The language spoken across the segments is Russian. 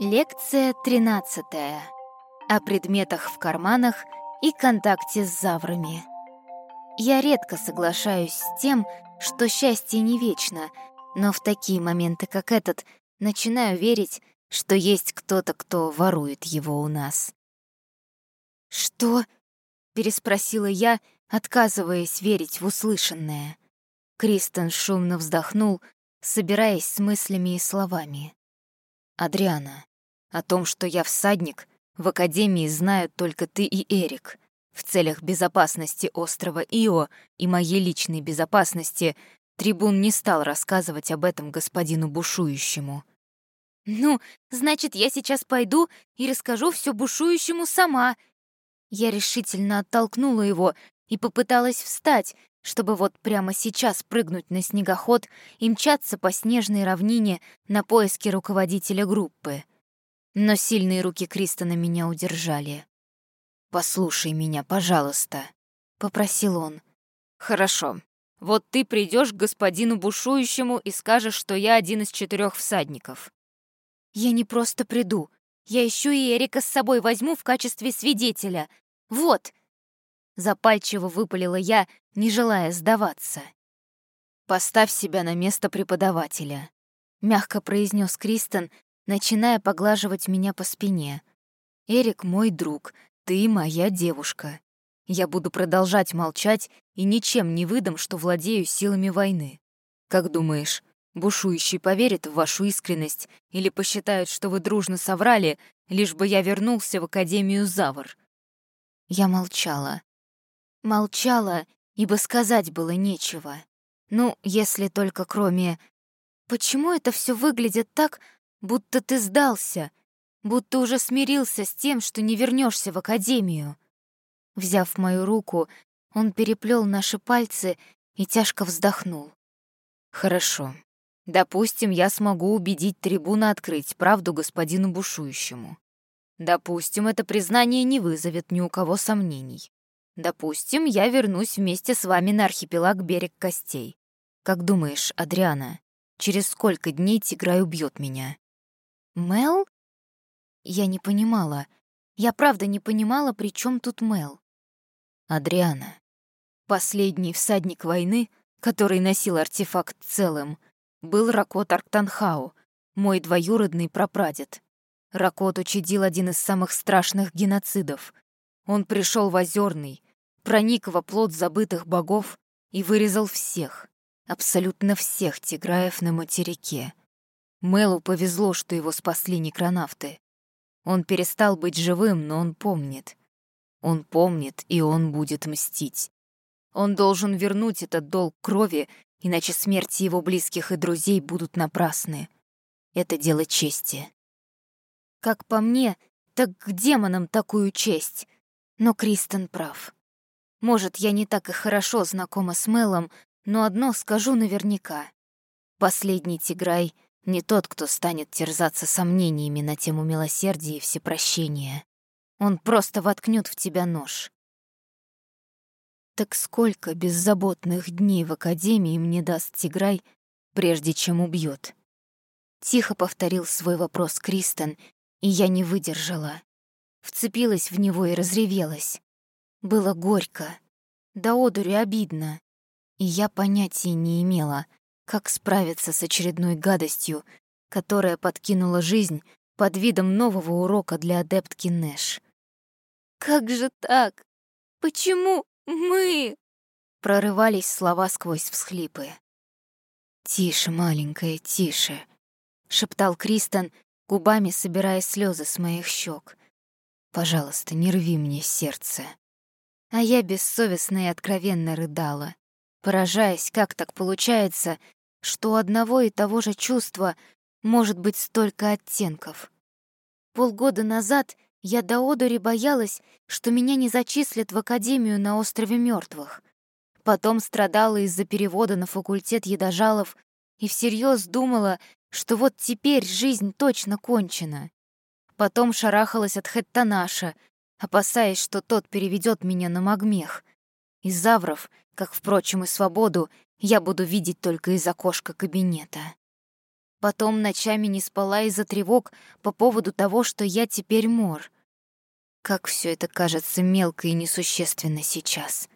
Лекция 13. О предметах в карманах и контакте с заврами. Я редко соглашаюсь с тем, что счастье не вечно, но в такие моменты, как этот, начинаю верить, что есть кто-то, кто ворует его у нас. «Что?» — переспросила я, отказываясь верить в услышанное. Кристен шумно вздохнул, собираясь с мыслями и словами. «Адриана, о том, что я всадник, в Академии знают только ты и Эрик. В целях безопасности острова Ио и моей личной безопасности трибун не стал рассказывать об этом господину бушующему. «Ну, значит, я сейчас пойду и расскажу все бушующему сама». Я решительно оттолкнула его и попыталась встать, чтобы вот прямо сейчас прыгнуть на снегоход и мчаться по снежной равнине на поиски руководителя группы но сильные руки Кристона меня удержали. «Послушай меня, пожалуйста», — попросил он. «Хорошо. Вот ты придешь к господину бушующему и скажешь, что я один из четырех всадников». «Я не просто приду. Я еще и Эрика с собой возьму в качестве свидетеля. Вот!» Запальчиво выпалила я, не желая сдаваться. «Поставь себя на место преподавателя», — мягко произнес Кристен, начиная поглаживать меня по спине. «Эрик мой друг, ты моя девушка. Я буду продолжать молчать и ничем не выдам, что владею силами войны. Как думаешь, бушующий поверит в вашу искренность или посчитает, что вы дружно соврали, лишь бы я вернулся в Академию Завр?» Я молчала. Молчала, ибо сказать было нечего. Ну, если только кроме... Почему это все выглядит так, будто ты сдался, будто уже смирился с тем, что не вернешься в академию. Взяв мою руку, он переплел наши пальцы и тяжко вздохнул. Хорошо. Допустим, я смогу убедить трибуна открыть правду господину бушующему. Допустим, это признание не вызовет ни у кого сомнений. Допустим, я вернусь вместе с вами на архипелаг Берег Костей. Как думаешь, Адриана, через сколько дней Тиграй убьет меня? Мел? Я не понимала. Я правда не понимала, при чем тут Мел. Адриана. Последний всадник войны, который носил артефакт целым, был Ракот Арктанхау, мой двоюродный прапрадед. Ракот учудил один из самых страшных геноцидов. Он пришел в Озерный, проник в оплот забытых богов и вырезал всех, абсолютно всех тиграев на материке. Мэлу повезло, что его спасли некронавты. Он перестал быть живым, но он помнит. Он помнит, и он будет мстить. Он должен вернуть этот долг крови, иначе смерти его близких и друзей будут напрасны. Это дело чести. Как по мне, так к демонам такую честь. Но Кристен прав. Может, я не так и хорошо знакома с Мелом, но одно скажу наверняка. Последний Тиграй — не тот, кто станет терзаться сомнениями на тему милосердия и всепрощения. Он просто воткнет в тебя нож. Так сколько беззаботных дней в Академии мне даст Тиграй, прежде чем убьет? Тихо повторил свой вопрос Кристен, и я не выдержала. Вцепилась в него и разревелась. Было горько, да одури обидно. И я понятия не имела — как справиться с очередной гадостью, которая подкинула жизнь под видом нового урока для адептки Нэш? «Как же так? Почему мы?» Прорывались слова сквозь всхлипы. «Тише, маленькая, тише», — шептал Кристен, губами собирая слезы с моих щек. «Пожалуйста, не рви мне сердце». А я бессовестно и откровенно рыдала, поражаясь, как так получается, что у одного и того же чувства может быть столько оттенков. Полгода назад я до одури боялась, что меня не зачислят в Академию на острове мертвых. Потом страдала из-за перевода на факультет едожалов и всерьез думала, что вот теперь жизнь точно кончена. Потом шарахалась от Хэттанаша, опасаясь, что тот переведет меня на Магмех. Из Завров, как, впрочем, и Свободу, я буду видеть только из окошка кабинета. Потом ночами не спала из-за тревог по поводу того, что я теперь мор. Как все это кажется мелко и несущественно сейчас.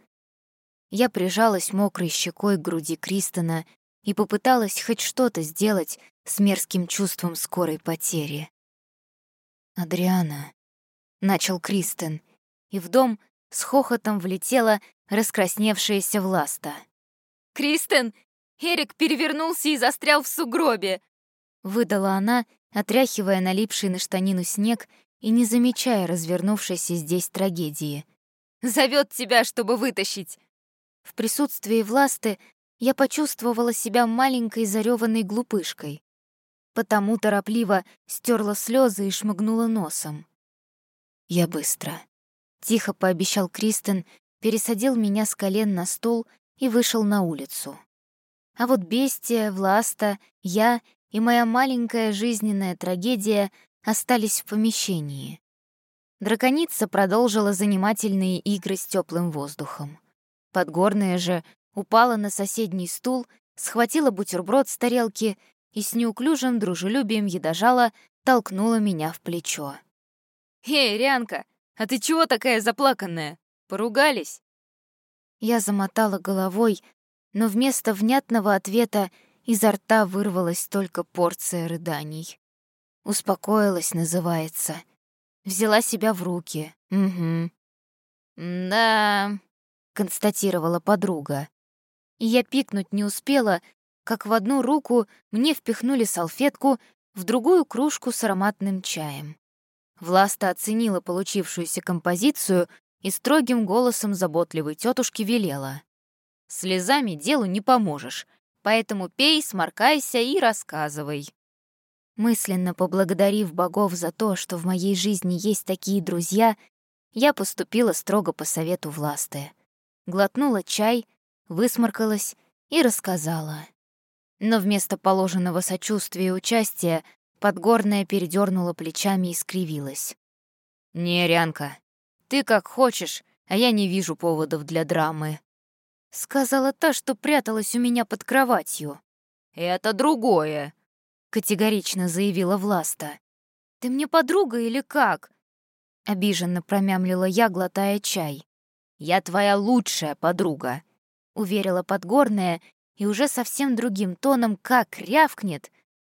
Я прижалась мокрой щекой к груди Кристона и попыталась хоть что-то сделать с мерзким чувством скорой потери. «Адриана», — начал Кристен, и в дом с хохотом влетела раскрасневшаяся Власта. «Кристен, Эрик перевернулся и застрял в сугробе!» Выдала она, отряхивая налипший на штанину снег и не замечая развернувшейся здесь трагедии. «Зовет тебя, чтобы вытащить!» В присутствии Власты я почувствовала себя маленькой зареванной глупышкой. Потому торопливо стерла слезы и шмыгнула носом. «Я быстро», — тихо пообещал Кристен, пересадил меня с колен на стол и вышел на улицу. А вот бестия, Власта, я и моя маленькая жизненная трагедия остались в помещении. Драконица продолжила занимательные игры с теплым воздухом. Подгорная же упала на соседний стул, схватила бутерброд с тарелки и с неуклюжим дружелюбием едожала толкнула меня в плечо. «Эй, Рянка, а ты чего такая заплаканная? Поругались?» Я замотала головой, но вместо внятного ответа изо рта вырвалась только порция рыданий. Успокоилась, называется. Взяла себя в руки. Угу. «Да», — констатировала подруга. И я пикнуть не успела, как в одну руку мне впихнули салфетку, в другую — кружку с ароматным чаем. Власта оценила получившуюся композицию и строгим голосом заботливой тетушки велела. «Слезами делу не поможешь, поэтому пей, сморкайся и рассказывай». Мысленно поблагодарив богов за то, что в моей жизни есть такие друзья, я поступила строго по совету власты. Глотнула чай, высморкалась и рассказала. Но вместо положенного сочувствия и участия Подгорная передернула плечами и скривилась. «Не, Рянка, ты как хочешь, а я не вижу поводов для драмы». Сказала та, что пряталась у меня под кроватью. «Это другое», — категорично заявила Власта. «Ты мне подруга или как?» Обиженно промямлила я, глотая чай. «Я твоя лучшая подруга», — уверила Подгорная и уже совсем другим тоном как рявкнет.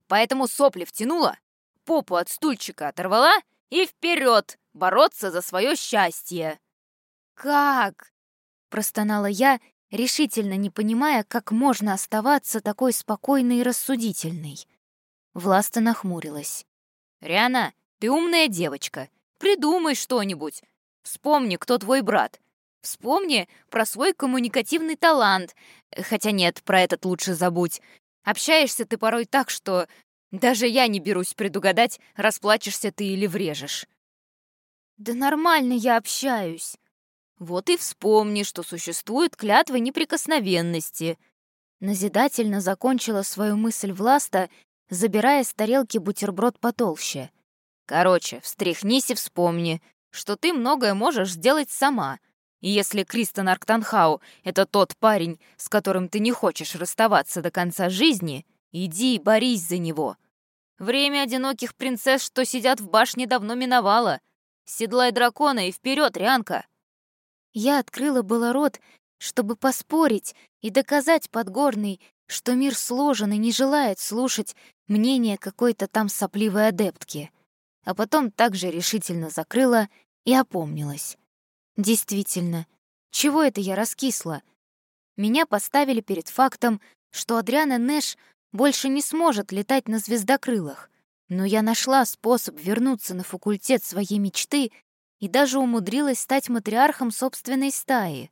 «Поэтому сопли втянула, попу от стульчика оторвала и вперед бороться за свое счастье!» «Как?» — простонала я, решительно не понимая, как можно оставаться такой спокойной и рассудительной. Власта нахмурилась. «Риана, ты умная девочка. Придумай что-нибудь. Вспомни, кто твой брат. Вспомни про свой коммуникативный талант. Хотя нет, про этот лучше забудь. Общаешься ты порой так, что даже я не берусь предугадать, расплачешься ты или врежешь. Да нормально я общаюсь. Вот и вспомни, что существует клятва неприкосновенности. Назидательно закончила свою мысль Власта, забирая с тарелки бутерброд потолще. Короче, встряхнись и вспомни, что ты многое можешь сделать сама. И если Кристен Арктанхау — это тот парень, с которым ты не хочешь расставаться до конца жизни, иди и борись за него. Время одиноких принцесс, что сидят в башне, давно миновало. Седлай дракона и вперед, Рянка!» Я открыла было рот, чтобы поспорить и доказать Подгорный, что мир сложен и не желает слушать мнение какой-то там сопливой адептки. А потом также решительно закрыла и опомнилась. Действительно, чего это я раскисла? Меня поставили перед фактом, что Адриана Нэш больше не сможет летать на звездокрылах. Но я нашла способ вернуться на факультет своей мечты и даже умудрилась стать матриархом собственной стаи.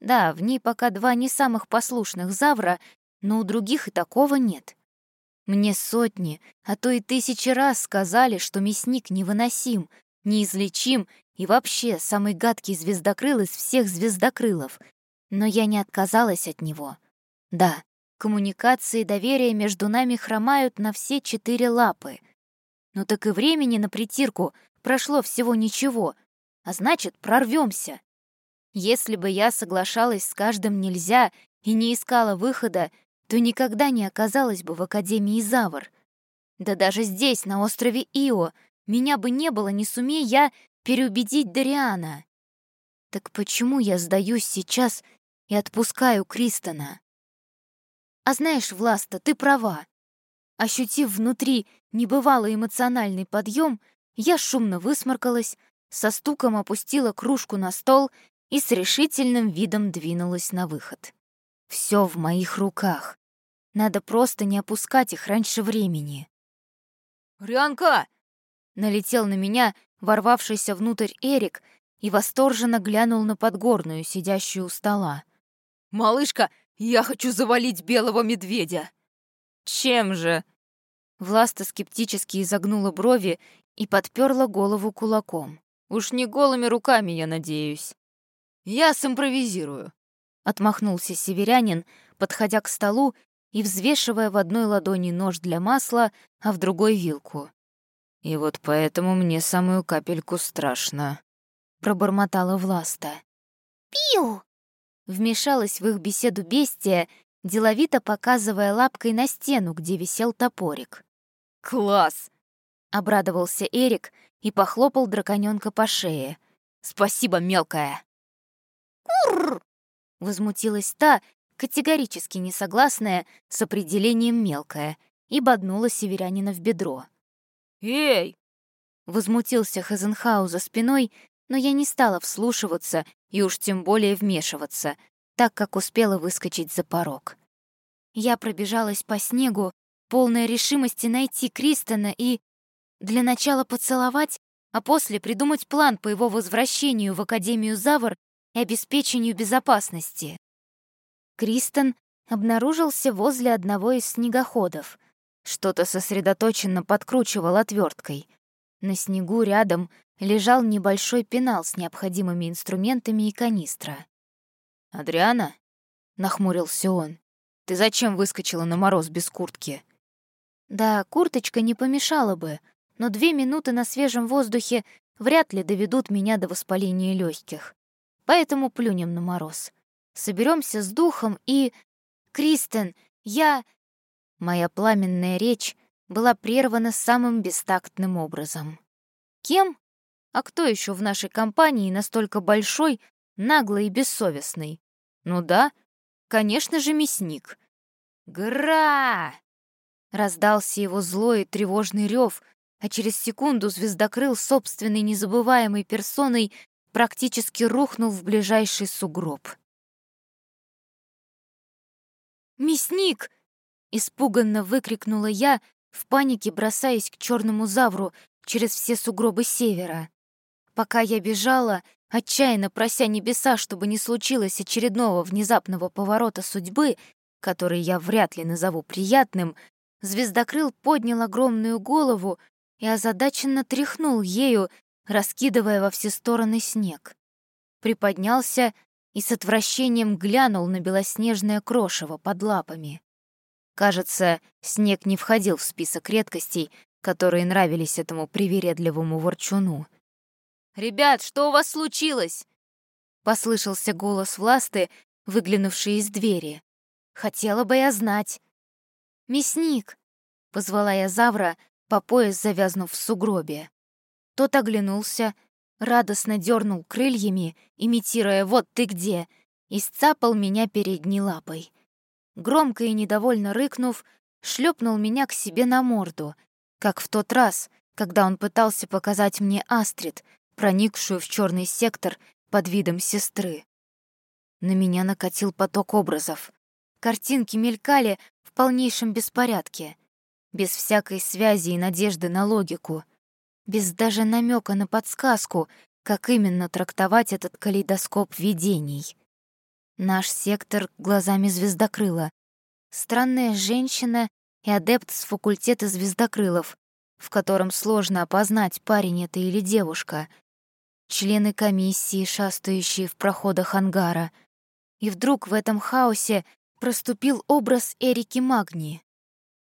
Да, в ней пока два не самых послушных завра, но у других и такого нет. Мне сотни, а то и тысячи раз сказали, что мясник невыносим, неизлечим и вообще самый гадкий звездокрыл из всех звездокрылов. Но я не отказалась от него. Да, Коммуникации и доверие между нами хромают на все четыре лапы. Ну так и времени на притирку прошло всего ничего, а значит, прорвемся. Если бы я соглашалась с каждым нельзя и не искала выхода, то никогда не оказалась бы в Академии Завр. Да даже здесь, на острове Ио, меня бы не было, не сумей я переубедить Дариана. Так почему я сдаюсь сейчас и отпускаю Кристона? А знаешь, Власта, ты права. Ощутив внутри небывалый эмоциональный подъем, я шумно высморкалась, со стуком опустила кружку на стол и с решительным видом двинулась на выход. Все в моих руках. Надо просто не опускать их раньше времени. «Рянка!» Налетел на меня ворвавшийся внутрь Эрик и восторженно глянул на Подгорную, сидящую у стола. «Малышка, я хочу завалить белого медведя!» «Чем же?» Власта скептически изогнула брови и подперла голову кулаком. «Уж не голыми руками, я надеюсь. Я симпровизирую», — отмахнулся северянин, подходя к столу и взвешивая в одной ладони нож для масла, а в другой — вилку. «И вот поэтому мне самую капельку страшно», — пробормотала Власта. «Пиу!» — вмешалась в их беседу бестия, деловито показывая лапкой на стену, где висел топорик. «Класс!» — обрадовался Эрик и похлопал драконёнка по шее. «Спасибо, мелкая!» «Курр!» — возмутилась та, категорически не согласная с определением «мелкая», и боднула северянина в бедро. «Эй!» — возмутился Хазенхау за спиной, но я не стала вслушиваться и уж тем более вмешиваться, так как успела выскочить за порог. Я пробежалась по снегу, полная решимости найти Кристона и... Для начала поцеловать, а после придумать план по его возвращению в Академию Завр и обеспечению безопасности. Кристен обнаружился возле одного из снегоходов. Что-то сосредоточенно подкручивал отверткой. На снегу рядом лежал небольшой пенал с необходимыми инструментами и канистра. «Адриана?» — нахмурился он. «Ты зачем выскочила на мороз без куртки?» «Да, курточка не помешала бы, но две минуты на свежем воздухе вряд ли доведут меня до воспаления легких. Поэтому плюнем на мороз. Соберемся с духом и... Кристен, я... Моя пламенная речь была прервана самым бестактным образом. Кем? А кто еще в нашей компании настолько большой, наглый и бессовестный? Ну да, конечно же, мясник. Гра! Раздался его злой и тревожный рев, а через секунду звездокрыл собственной незабываемой персоной практически рухнул в ближайший сугроб. «Мясник!» — испуганно выкрикнула я, в панике бросаясь к черному завру через все сугробы севера. Пока я бежала, отчаянно прося небеса, чтобы не случилось очередного внезапного поворота судьбы, который я вряд ли назову приятным, звездокрыл поднял огромную голову и озадаченно тряхнул ею, раскидывая во все стороны снег. Приподнялся и с отвращением глянул на белоснежное крошево под лапами. Кажется, снег не входил в список редкостей, которые нравились этому привередливому ворчуну. «Ребят, что у вас случилось?» — послышался голос Власты, выглянувший из двери. «Хотела бы я знать». «Мясник!» — позвала я Завра, по пояс завязнув в сугробе. Тот оглянулся, радостно дернул крыльями, имитируя «вот ты где», и сцапал меня передней лапой. Громко и недовольно рыкнув, шлепнул меня к себе на морду, как в тот раз, когда он пытался показать мне Астрид, проникшую в черный сектор под видом сестры. На меня накатил поток образов. Картинки мелькали в полнейшем беспорядке, без всякой связи и надежды на логику — без даже намека на подсказку, как именно трактовать этот калейдоскоп видений. Наш сектор глазами звездокрыла. Странная женщина и адепт с факультета звездокрылов, в котором сложно опознать, парень это или девушка. Члены комиссии, шастающие в проходах ангара. И вдруг в этом хаосе проступил образ Эрики Магни.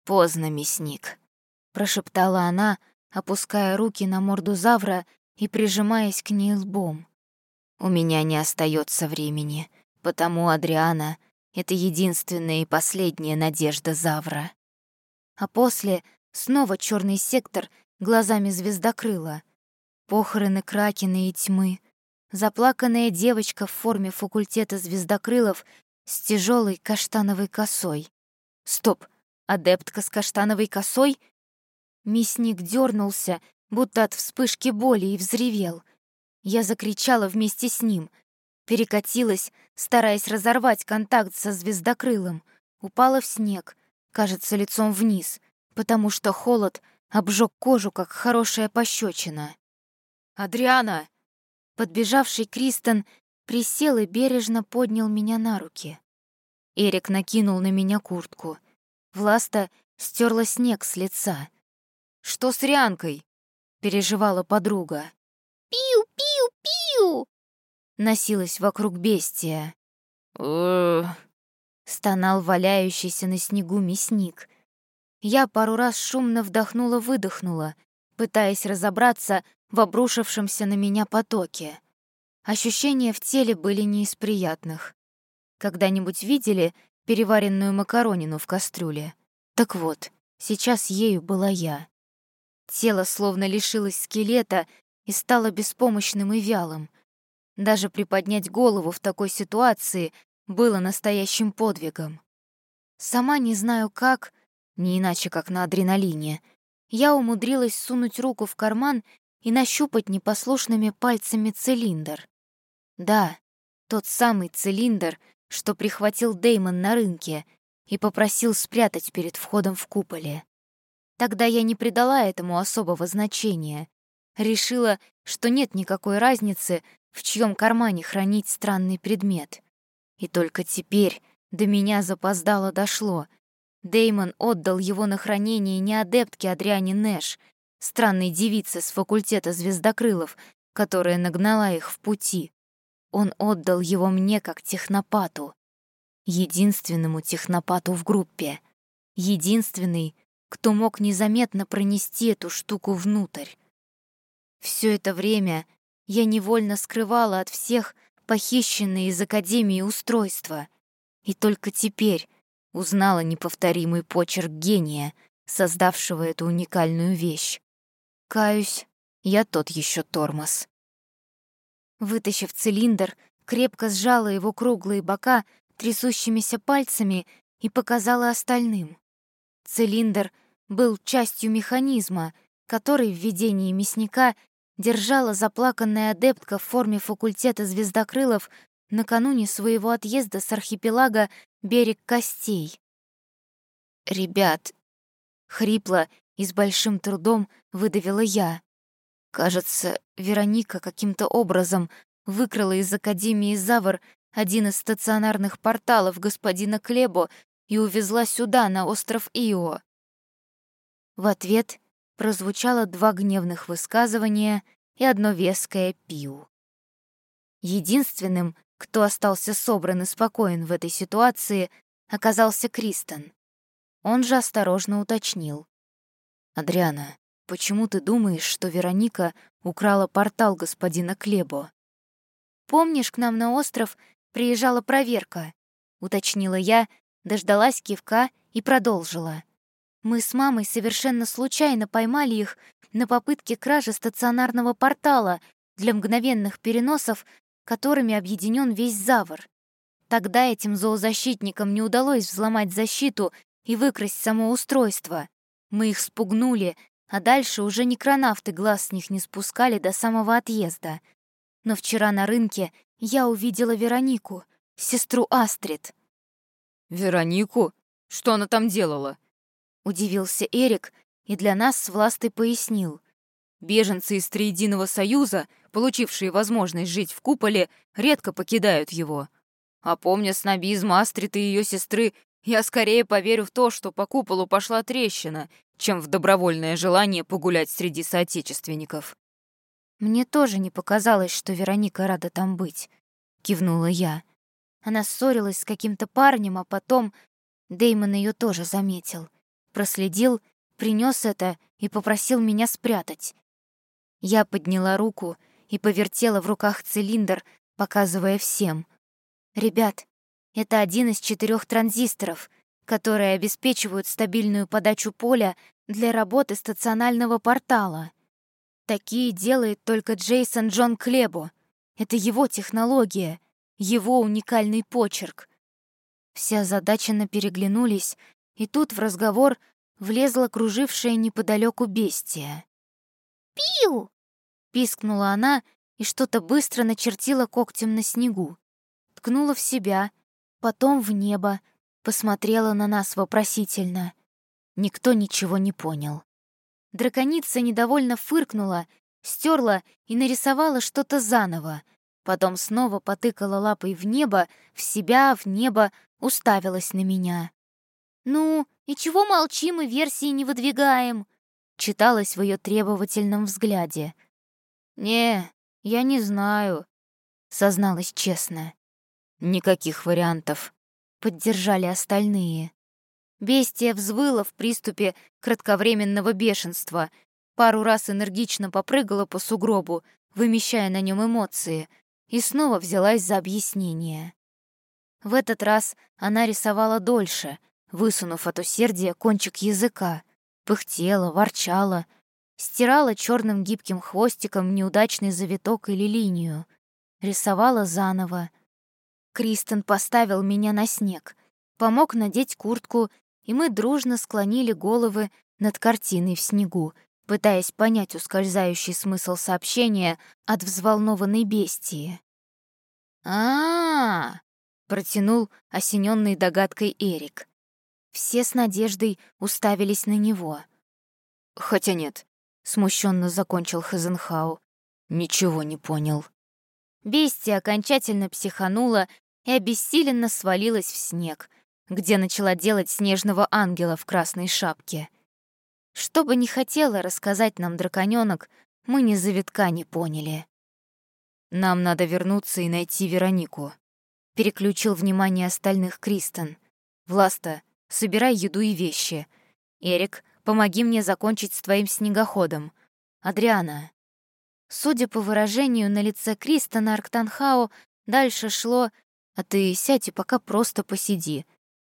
«Поздно, мясник», — прошептала она, опуская руки на морду Завра и прижимаясь к ней лбом. «У меня не остается времени, потому, Адриана, это единственная и последняя надежда Завра». А после Снова черный сектор глазами звездокрыла. Похороны Кракена и тьмы. Заплаканная девочка в форме факультета звездокрылов с тяжелой каштановой косой. Стоп, адептка с каштановой косой? Мясник дернулся, будто от вспышки боли, и взревел. Я закричала вместе с ним, перекатилась, стараясь разорвать контакт со звездокрылом, упала в снег, кажется, лицом вниз, потому что холод обжег кожу, как хорошая пощечина. «Адриана!» Подбежавший Кристен присел и бережно поднял меня на руки. Эрик накинул на меня куртку. Власта стерла снег с лица. «Что с Рианкой?» — переживала подруга. «Пиу-пиу-пиу!» — носилась вокруг бестия. стонал валяющийся на снегу мясник. Я пару раз шумно вдохнула-выдохнула, пытаясь разобраться в обрушившемся на меня потоке. Ощущения в теле были не из приятных. Когда-нибудь видели переваренную макаронину в кастрюле? Так вот, сейчас ею была я. Тело словно лишилось скелета и стало беспомощным и вялым. Даже приподнять голову в такой ситуации было настоящим подвигом. Сама не знаю как, не иначе как на адреналине, я умудрилась сунуть руку в карман и нащупать непослушными пальцами цилиндр. Да, тот самый цилиндр, что прихватил Деймон на рынке и попросил спрятать перед входом в куполе. Тогда я не придала этому особого значения. Решила, что нет никакой разницы, в чьем кармане хранить странный предмет. И только теперь до меня запоздало дошло. Деймон отдал его на хранение не адептке Адриане Нэш, странной девице с факультета звездокрылов, которая нагнала их в пути. Он отдал его мне как технопату. Единственному технопату в группе. Единственный, кто мог незаметно пронести эту штуку внутрь. Все это время я невольно скрывала от всех похищенные из Академии устройства. И только теперь узнала неповторимый почерк гения, создавшего эту уникальную вещь. Каюсь, я тот еще тормоз. Вытащив цилиндр, крепко сжала его круглые бока трясущимися пальцами и показала остальным. Цилиндр был частью механизма, который в видении мясника держала заплаканная адептка в форме факультета звездокрылов накануне своего отъезда с архипелага «Берег костей». «Ребят», — хрипло и с большим трудом выдавила я. Кажется, Вероника каким-то образом выкрала из Академии Завр один из стационарных порталов господина Клебо и увезла сюда, на остров Ио. В ответ прозвучало два гневных высказывания и одно веское пиу. Единственным, кто остался собран и спокоен в этой ситуации, оказался Кристен. Он же осторожно уточнил. «Адриана, почему ты думаешь, что Вероника украла портал господина Клебо?» «Помнишь, к нам на остров приезжала проверка?» — уточнила я, дождалась кивка и продолжила. Мы с мамой совершенно случайно поймали их на попытке кражи стационарного портала для мгновенных переносов, которыми объединен весь Завр. Тогда этим зоозащитникам не удалось взломать защиту и выкрасть само устройство. Мы их спугнули, а дальше уже некронавты глаз с них не спускали до самого отъезда. Но вчера на рынке я увидела Веронику, сестру Астрид. «Веронику? Что она там делала?» Удивился Эрик и для нас с Властой пояснил. Беженцы из Триединого Союза, получившие возможность жить в куполе, редко покидают его. А помня снобизм Астрид и ее сестры, я скорее поверю в то, что по куполу пошла трещина, чем в добровольное желание погулять среди соотечественников. «Мне тоже не показалось, что Вероника рада там быть», — кивнула я. Она ссорилась с каким-то парнем, а потом Деймон ее тоже заметил проследил, принес это и попросил меня спрятать. Я подняла руку и повертела в руках цилиндр, показывая всем. «Ребят, это один из четырех транзисторов, которые обеспечивают стабильную подачу поля для работы стационального портала. Такие делает только Джейсон Джон Клебо. Это его технология, его уникальный почерк. Все озадаченно переглянулись, и тут в разговор влезла кружившая неподалеку бестия. «Пиу!» — пискнула она и что-то быстро начертила когтем на снегу. Ткнула в себя, потом в небо, посмотрела на нас вопросительно. Никто ничего не понял. Драконица недовольно фыркнула, стерла и нарисовала что-то заново. Потом снова потыкала лапой в небо, в себя, в небо, уставилась на меня. «Ну, и чего молчим и версии не выдвигаем?» Читалось в ее требовательном взгляде. «Не, я не знаю», — созналась честно. «Никаких вариантов», — поддержали остальные. Бестия взвыла в приступе кратковременного бешенства, пару раз энергично попрыгала по сугробу, вымещая на нем эмоции, и снова взялась за объяснение. В этот раз она рисовала дольше, высунув от усердия кончик языка, пыхтела, ворчала, стирала черным гибким хвостиком неудачный завиток или линию, рисовала заново. Кристен поставил меня на снег, помог надеть куртку и мы дружно склонили головы над картиной в снегу, пытаясь понять ускользающий смысл сообщения от взволнованной бестии. а, -а, -а протянул осененный догадкой Эрик. Все с надеждой уставились на него. «Хотя нет», — смущенно закончил Хазенхау. «Ничего не понял». Бестия окончательно психанула и обессиленно свалилась в снег, где начала делать снежного ангела в красной шапке. Что бы ни хотела рассказать нам драконёнок, мы ни завитка не поняли. «Нам надо вернуться и найти Веронику», — переключил внимание остальных Кристен. «Власта, собирай еду и вещи. Эрик, помоги мне закончить с твоим снегоходом. Адриана». Судя по выражению на лице Кристона Арктанхау, дальше шло «А ты сядь и пока просто посиди»,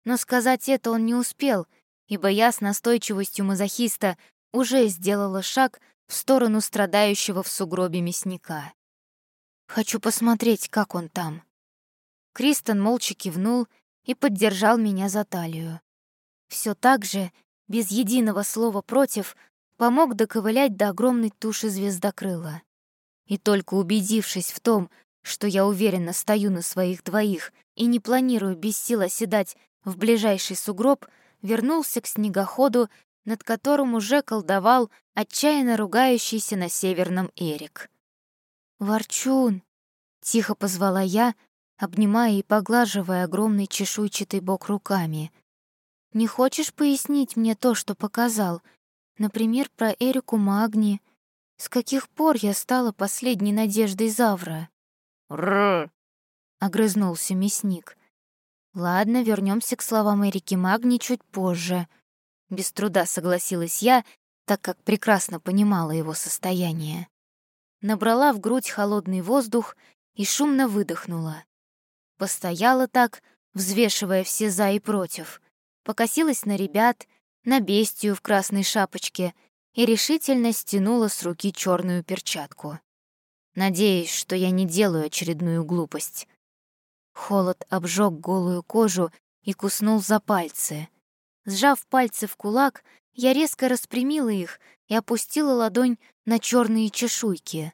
но сказать это он не успел, ибо я с настойчивостью мазохиста уже сделала шаг в сторону страдающего в сугробе мясника. «Хочу посмотреть, как он там». Кристен молча кивнул и поддержал меня за талию. Все так же, без единого слова против, помог доковылять до огромной туши звездокрыла. И только убедившись в том, что я уверенно стою на своих двоих и не планирую без сил оседать в ближайший сугроб, вернулся к снегоходу, над которым уже колдовал отчаянно ругающийся на северном Эрик. «Ворчун!» — тихо позвала я, обнимая и поглаживая огромный чешуйчатый бок руками. «Не хочешь пояснить мне то, что показал? Например, про Эрику Магни? С каких пор я стала последней надеждой Завра?» «Рррр!» — огрызнулся мясник. Ладно, вернемся к словам Эрики Магни чуть позже. Без труда согласилась я, так как прекрасно понимала его состояние. Набрала в грудь холодный воздух и шумно выдохнула. Постояла так, взвешивая все «за» и «против», покосилась на ребят, на бестию в красной шапочке и решительно стянула с руки черную перчатку. Надеюсь, что я не делаю очередную глупость. Холод обжег голую кожу и куснул за пальцы. Сжав пальцы в кулак, я резко распрямила их и опустила ладонь на черные чешуйки.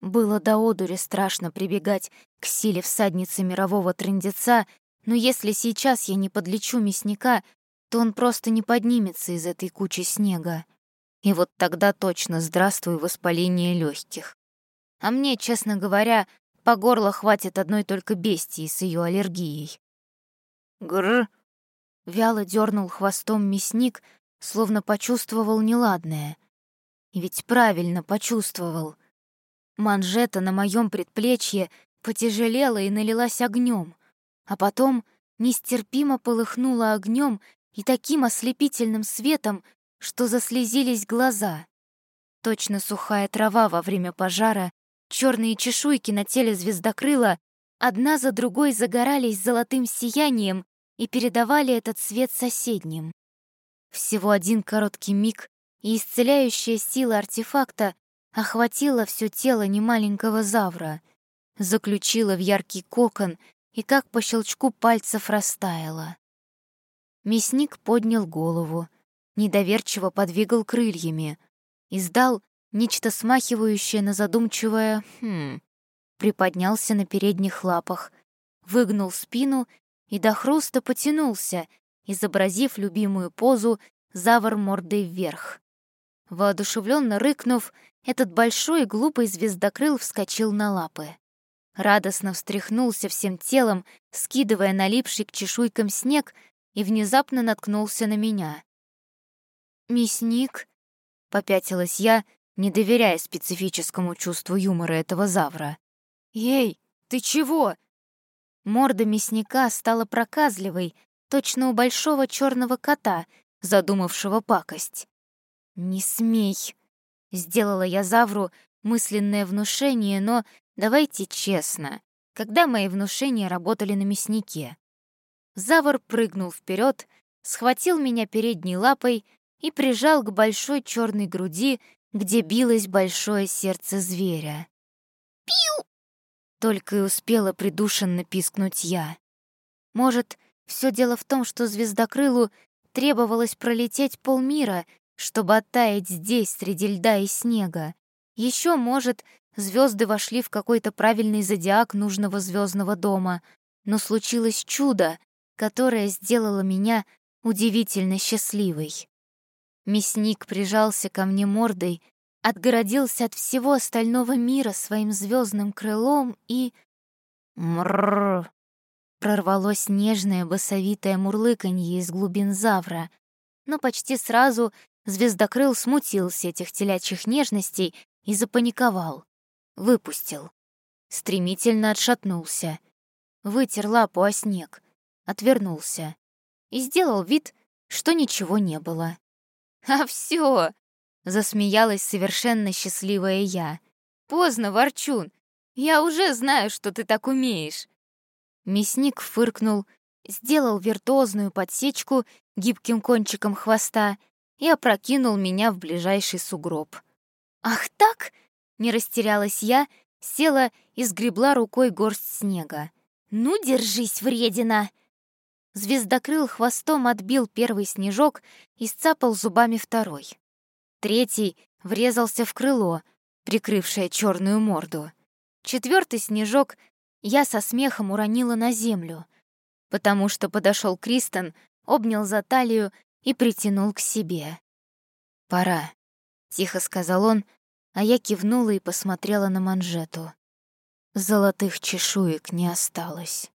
Было до одури страшно прибегать к силе всадницы мирового трындеца, но если сейчас я не подлечу мясника, то он просто не поднимется из этой кучи снега. И вот тогда точно здравствуй воспаление легких. А мне, честно говоря, по горло хватит одной только бестии с ее аллергией. Гр! Вяло дернул хвостом мясник, словно почувствовал неладное. И ведь правильно почувствовал. Манжета на моем предплечье потяжелела и налилась огнем, а потом нестерпимо полыхнула огнем и таким ослепительным светом, что заслезились глаза. Точно сухая трава во время пожара Черные чешуйки на теле звездокрыла одна за другой загорались золотым сиянием и передавали этот свет соседним. Всего один короткий миг, и исцеляющая сила артефакта охватила все тело немаленького завра, заключила в яркий кокон и как по щелчку пальцев растаяла. Мясник поднял голову, недоверчиво подвигал крыльями, издал нечто смахивающее на задумчивое «хм», приподнялся на передних лапах, выгнул спину и до хруста потянулся, изобразив любимую позу завор мордой вверх. Воодушевленно рыкнув, этот большой глупый звездокрыл вскочил на лапы. Радостно встряхнулся всем телом, скидывая налипший к чешуйкам снег, и внезапно наткнулся на меня. «Мясник?» — попятилась я, не доверяя специфическому чувству юмора этого завра. «Эй, ты чего?» Морда мясника стала проказливой, точно у большого черного кота, задумавшего пакость. «Не смей!» — сделала я Завру мысленное внушение, но давайте честно, когда мои внушения работали на мяснике. Завр прыгнул вперед, схватил меня передней лапой и прижал к большой черной груди, где билось большое сердце зверя. «Пиу!» Только и успела придушенно пискнуть я. Может, все дело в том, что звездокрылу требовалось пролететь полмира, чтобы оттаять здесь, среди льда и снега. Еще, может, звезды вошли в какой-то правильный зодиак нужного звездного дома, но случилось чудо, которое сделало меня удивительно счастливой. Мясник прижался ко мне мордой, отгородился от всего остального мира своим звездным крылом и... Мрррр! Прорвалось нежное басовитое мурлыканье из глубин Завра, но почти сразу звездокрыл смутился этих телячьих нежностей и запаниковал. Выпустил. Стремительно отшатнулся. Вытер лапу о снег. Отвернулся. И сделал вид, что ничего не было. «А все, Засмеялась совершенно счастливая я. «Поздно, Ворчун. Я уже знаю, что ты так умеешь». Мясник фыркнул, сделал виртуозную подсечку гибким кончиком хвоста и опрокинул меня в ближайший сугроб. «Ах так?» — не растерялась я, села и сгребла рукой горсть снега. «Ну, держись, вредина!» Звездокрыл хвостом отбил первый снежок и сцапал зубами второй. Третий врезался в крыло, прикрывшее черную морду. Четвертый снежок я со смехом уронила на землю, потому что подошел Кристен, обнял за талию и притянул к себе. «Пора», — тихо сказал он, а я кивнула и посмотрела на манжету. Золотых чешуек не осталось.